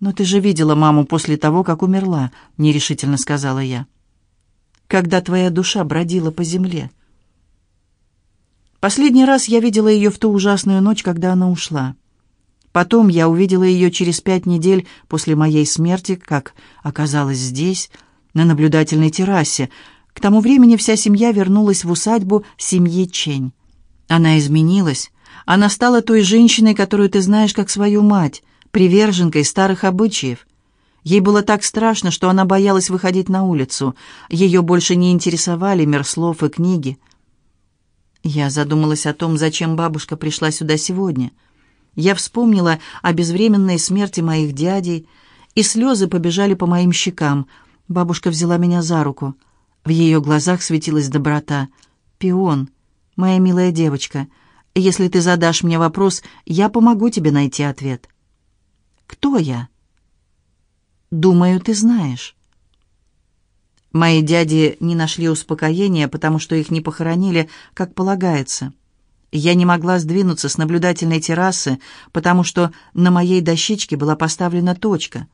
«Но ты же видела маму после того, как умерла», — нерешительно сказала я. «Когда твоя душа бродила по земле». Последний раз я видела ее в ту ужасную ночь, когда она ушла. Потом я увидела ее через пять недель после моей смерти, как оказалось здесь, на наблюдательной террасе. К тому времени вся семья вернулась в усадьбу семьи Чень. Она изменилась. Она стала той женщиной, которую ты знаешь как свою мать, приверженкой старых обычаев. Ей было так страшно, что она боялась выходить на улицу. Ее больше не интересовали мир слов и книги. Я задумалась о том, зачем бабушка пришла сюда сегодня. Я вспомнила о безвременной смерти моих дядей, и слезы побежали по моим щекам. Бабушка взяла меня за руку. В ее глазах светилась доброта. «Пион, моя милая девочка, если ты задашь мне вопрос, я помогу тебе найти ответ». «Кто я?» «Думаю, ты знаешь». Мои дяди не нашли успокоения, потому что их не похоронили, как полагается. Я не могла сдвинуться с наблюдательной террасы, потому что на моей дощечке была поставлена точка.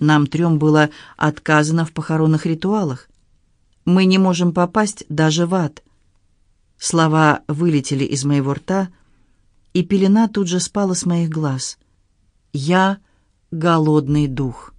Нам трем было отказано в похоронных ритуалах. Мы не можем попасть даже в ад. Слова вылетели из моего рта, и пелена тут же спала с моих глаз. Я — голодный дух.